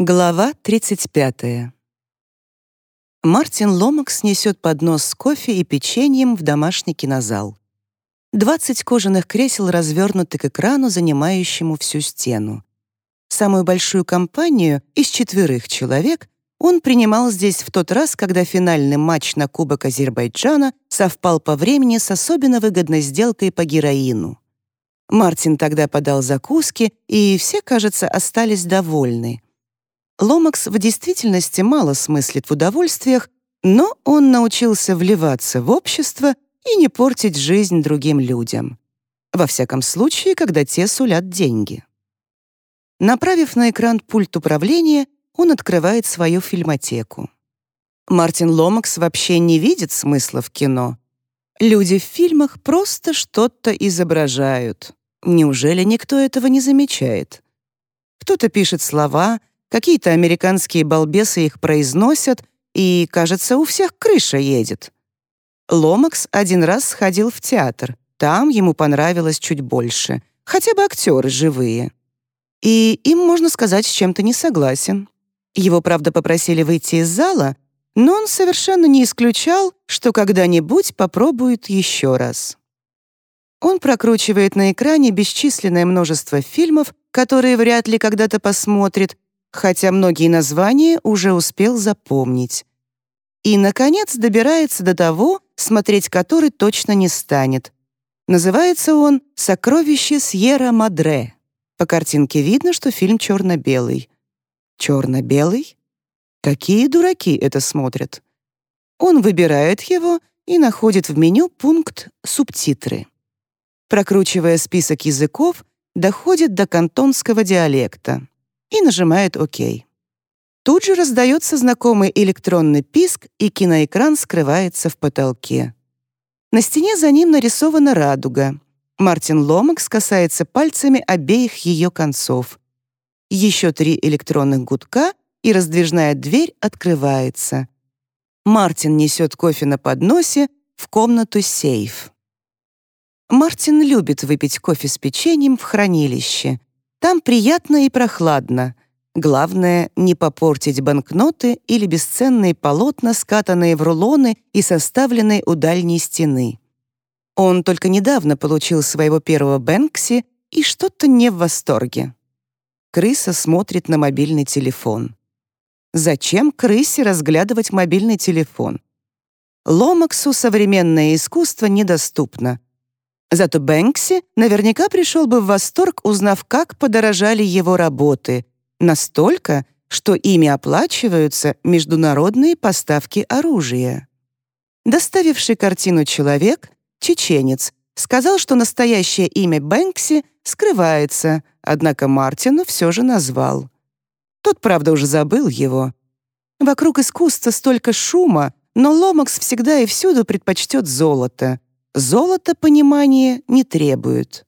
Глава 35. Мартин Ломакс несет поднос с кофе и печеньем в домашний кинозал. 20 кожаных кресел развернуты к экрану, занимающему всю стену. Самую большую компанию из четверых человек он принимал здесь в тот раз, когда финальный матч на Кубок Азербайджана совпал по времени с особенно выгодной сделкой по героину. Мартин тогда подал закуски, и все, кажется, остались довольны — Ломакс в действительности мало смыслит в удовольствиях, но он научился вливаться в общество и не портить жизнь другим людям. Во всяком случае, когда те сулят деньги. Направив на экран пульт управления, он открывает свою фильмотеку. Мартин Ломакс вообще не видит смысла в кино. Люди в фильмах просто что-то изображают. Неужели никто этого не замечает? Кто-то пишет слова, Какие-то американские балбесы их произносят, и, кажется, у всех крыша едет. Ломакс один раз сходил в театр. Там ему понравилось чуть больше. Хотя бы актеры живые. И им, можно сказать, с чем-то не согласен. Его, правда, попросили выйти из зала, но он совершенно не исключал, что когда-нибудь попробует еще раз. Он прокручивает на экране бесчисленное множество фильмов, которые вряд ли когда-то посмотрит, хотя многие названия уже успел запомнить. И, наконец, добирается до того, смотреть который точно не станет. Называется он «Сокровище Сьерра-Мадре». По картинке видно, что фильм черно-белый. Черно-белый? Какие дураки это смотрят? Он выбирает его и находит в меню пункт «Субтитры». Прокручивая список языков, доходит до кантонского диалекта и нажимает «Ок». Тут же раздается знакомый электронный писк, и киноэкран скрывается в потолке. На стене за ним нарисована радуга. Мартин Ломакс касается пальцами обеих ее концов. Еще три электронных гудка, и раздвижная дверь открывается. Мартин несет кофе на подносе в комнату сейф. Мартин любит выпить кофе с печеньем в хранилище. Там приятно и прохладно. Главное — не попортить банкноты или бесценные полотна, скатанные в рулоны и составленные у дальней стены. Он только недавно получил своего первого Бэнкси и что-то не в восторге. Крыса смотрит на мобильный телефон. Зачем крысе разглядывать мобильный телефон? Ломаксу современное искусство недоступно. Зато Бэнкси наверняка пришел бы в восторг, узнав, как подорожали его работы. Настолько, что ими оплачиваются международные поставки оружия. Доставивший картину человек, чеченец, сказал, что настоящее имя Бэнкси скрывается, однако Мартину все же назвал. Тот, правда, уже забыл его. Вокруг искусства столько шума, но Ломакс всегда и всюду предпочтет золото — Золото понимания не требует.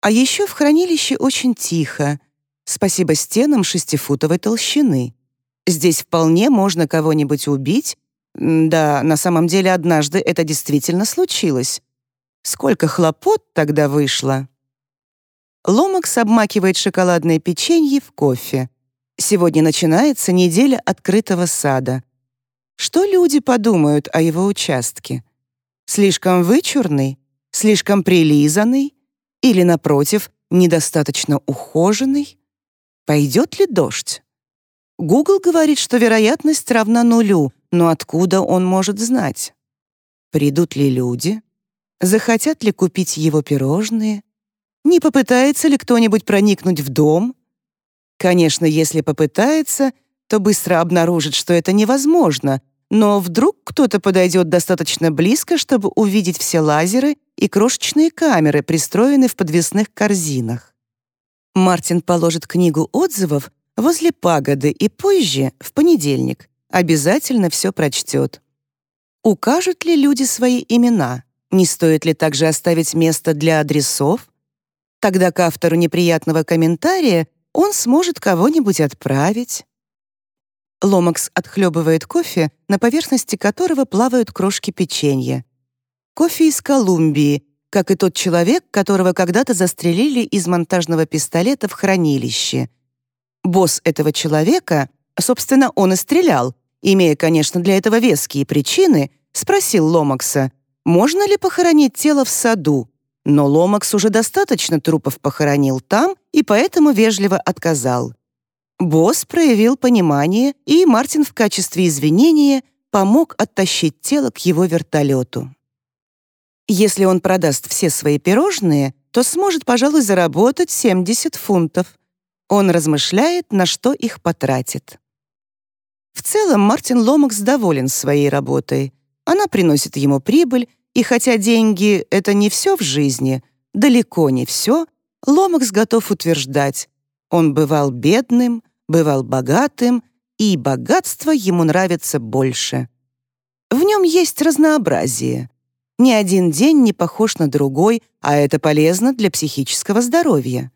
А еще в хранилище очень тихо, спасибо стенам шестифутовой толщины. Здесь вполне можно кого-нибудь убить. Да, на самом деле однажды это действительно случилось. Сколько хлопот тогда вышло. Ломакс обмакивает шоколадное печенье в кофе. Сегодня начинается неделя открытого сада. Что люди подумают о его участке? Слишком вычурный, слишком прилизанный или, напротив, недостаточно ухоженный? Пойдет ли дождь? Google говорит, что вероятность равна нулю, но откуда он может знать? Придут ли люди? Захотят ли купить его пирожные? Не попытается ли кто-нибудь проникнуть в дом? Конечно, если попытается, то быстро обнаружит, что это невозможно, но вдруг кто-то подойдет достаточно близко, чтобы увидеть все лазеры и крошечные камеры, пристроенные в подвесных корзинах. Мартин положит книгу отзывов возле пагоды и позже, в понедельник, обязательно все прочтет. Укажут ли люди свои имена? Не стоит ли также оставить место для адресов? Тогда к автору неприятного комментария он сможет кого-нибудь отправить. Ломакс отхлебывает кофе, на поверхности которого плавают крошки печенья. Кофе из Колумбии, как и тот человек, которого когда-то застрелили из монтажного пистолета в хранилище. Босс этого человека, собственно, он и стрелял, имея, конечно, для этого веские причины, спросил Ломакса, можно ли похоронить тело в саду, но Ломакс уже достаточно трупов похоронил там и поэтому вежливо отказал. Босс проявил понимание, и Мартин в качестве извинения помог оттащить тело к его вертолету. Если он продаст все свои пирожные, то сможет, пожалуй, заработать 70 фунтов. Он размышляет, на что их потратит. В целом Мартин Ломакс доволен своей работой. Она приносит ему прибыль, и хотя деньги — это не все в жизни, далеко не все, Ломакс готов утверждать, он бывал бедным, бывал богатым, и богатство ему нравится больше. В нем есть разнообразие. Ни один день не похож на другой, а это полезно для психического здоровья.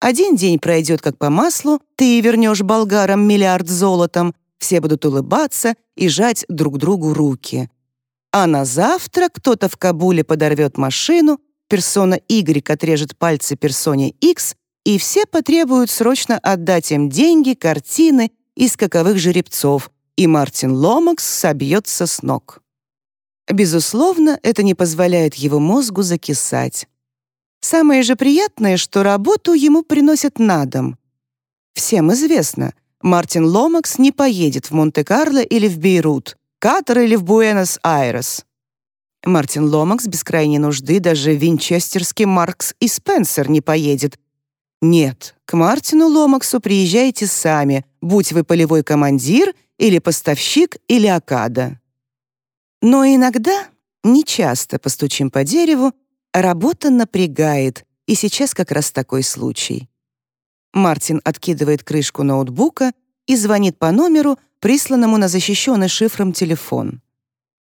Один день пройдет как по маслу, ты вернешь болгарам миллиард золотом, все будут улыбаться и жать друг другу руки. А на завтра кто-то в Кабуле подорвет машину, персона Y отрежет пальцы персоне X, и все потребуют срочно отдать им деньги, картины и скаковых жеребцов, и Мартин Ломакс собьется с ног. Безусловно, это не позволяет его мозгу закисать. Самое же приятное, что работу ему приносят на дом. Всем известно, Мартин Ломакс не поедет в Монте-Карло или в Бейрут, Катар или в Буэнос-Айрес. Мартин Ломакс без крайней нужды даже Винчестерский Маркс и Спенсер не поедет. Нет, к Мартину Ломаксу приезжайте сами, будь вы полевой командир или поставщик или акада. Но иногда, нечасто постучим по дереву, работа напрягает, и сейчас как раз такой случай. Мартин откидывает крышку ноутбука и звонит по номеру, присланному на защищенный шифром телефон.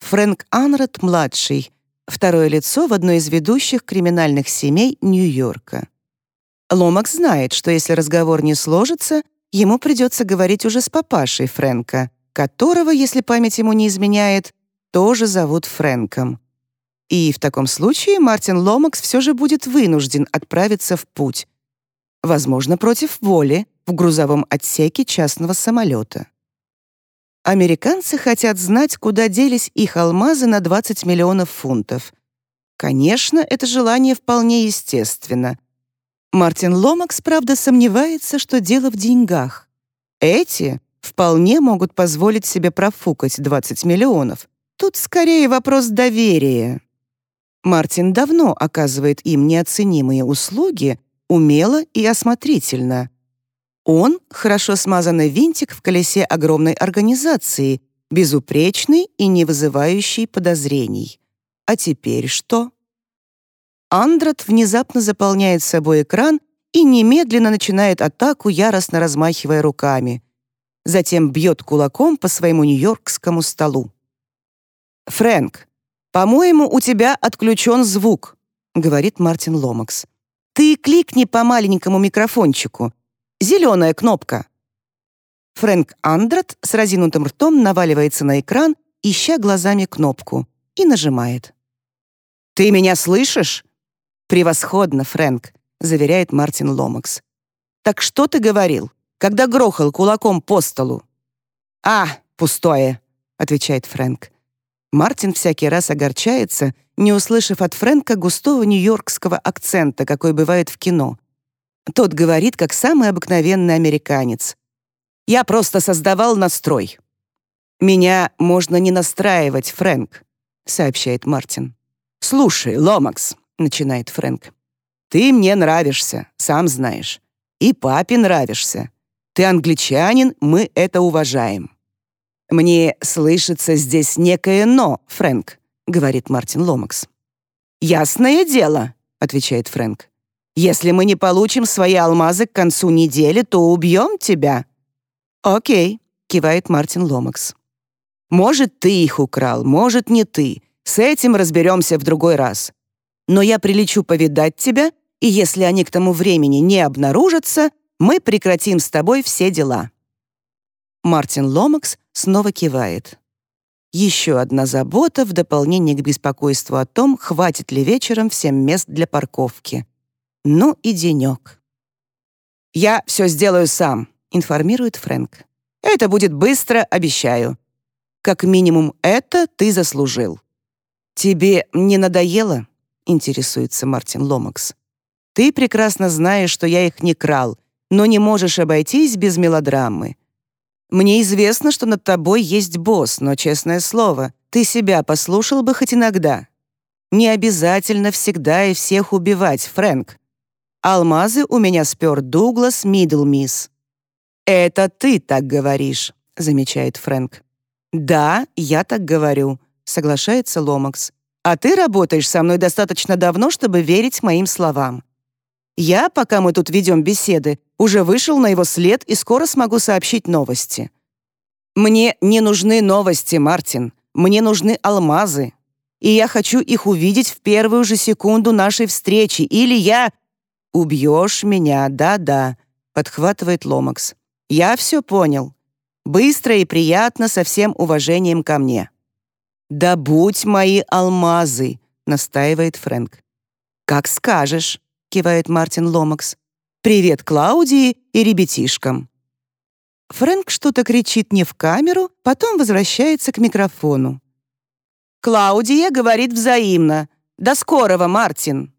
Фрэнк Анрад-младший, второе лицо в одной из ведущих криминальных семей Нью-Йорка. Ломакс знает, что если разговор не сложится, ему придется говорить уже с папашей Фрэнка, которого, если память ему не изменяет, тоже зовут Фрэнком. И в таком случае Мартин Ломакс все же будет вынужден отправиться в путь. Возможно, против воли, в грузовом отсеке частного самолета. Американцы хотят знать, куда делись их алмазы на 20 миллионов фунтов. Конечно, это желание вполне естественно. Мартин Ломакс, правда, сомневается, что дело в деньгах. Эти вполне могут позволить себе профукать 20 миллионов. Тут скорее вопрос доверия. Мартин давно оказывает им неоценимые услуги, умело и осмотрительно — он — хорошо смазанный винтик в колесе огромной организации, безупречный и не вызывающий подозрений. А теперь что? Андрат внезапно заполняет собой экран и немедленно начинает атаку, яростно размахивая руками. Затем бьет кулаком по своему нью-йоркскому столу. «Фрэнк, по-моему, у тебя отключен звук», — говорит Мартин Ломакс. «Ты кликни по маленькому микрофончику. Зеленая кнопка. Фрэнк Андрат с разинутым ртом наваливается на экран, ища глазами кнопку, и нажимает. «Ты меня слышишь?» «Превосходно, Фрэнк», — заверяет Мартин Ломакс. «Так что ты говорил, когда грохал кулаком по столу?» «А, пустое», — отвечает Фрэнк. Мартин всякий раз огорчается, не услышав от Фрэнка густого нью-йоркского акцента, какой бывает в кино — тот говорит, как самый обыкновенный американец. «Я просто создавал настрой». «Меня можно не настраивать, Фрэнк», — сообщает Мартин. «Слушай, Ломакс», — начинает Фрэнк, «ты мне нравишься, сам знаешь. И папе нравишься. Ты англичанин, мы это уважаем». «Мне слышится здесь некое «но», Фрэнк», — говорит Мартин Ломакс. «Ясное дело», — отвечает Фрэнк. Если мы не получим свои алмазы к концу недели, то убьем тебя». «Окей», — кивает Мартин Ломакс. «Может, ты их украл, может, не ты. С этим разберемся в другой раз. Но я прилечу повидать тебя, и если они к тому времени не обнаружатся, мы прекратим с тобой все дела». Мартин Ломакс снова кивает. Еще одна забота в дополнение к беспокойству о том, хватит ли вечером всем мест для парковки. Ну и денек. «Я все сделаю сам», — информирует Фрэнк. «Это будет быстро, обещаю. Как минимум это ты заслужил». «Тебе не надоело?» — интересуется Мартин Ломакс. «Ты прекрасно знаешь, что я их не крал, но не можешь обойтись без мелодрамы. Мне известно, что над тобой есть босс, но, честное слово, ты себя послушал бы хоть иногда. Не обязательно всегда и всех убивать, Фрэнк. Алмазы у меня спер Дуглас Миддлмисс». «Это ты так говоришь», — замечает Фрэнк. «Да, я так говорю», — соглашается Ломакс. «А ты работаешь со мной достаточно давно, чтобы верить моим словам. Я, пока мы тут ведем беседы, уже вышел на его след и скоро смогу сообщить новости». «Мне не нужны новости, Мартин. Мне нужны алмазы. И я хочу их увидеть в первую же секунду нашей встречи, или я...» «Убьешь меня, да-да», — подхватывает Ломакс. «Я все понял. Быстро и приятно, со всем уважением ко мне». «Да будь мои алмазы», — настаивает Фрэнк. «Как скажешь», — кивает Мартин Ломакс. «Привет Клаудии и ребятишкам». Фрэнк что-то кричит не в камеру, потом возвращается к микрофону. «Клаудия говорит взаимно. До скорого, Мартин!»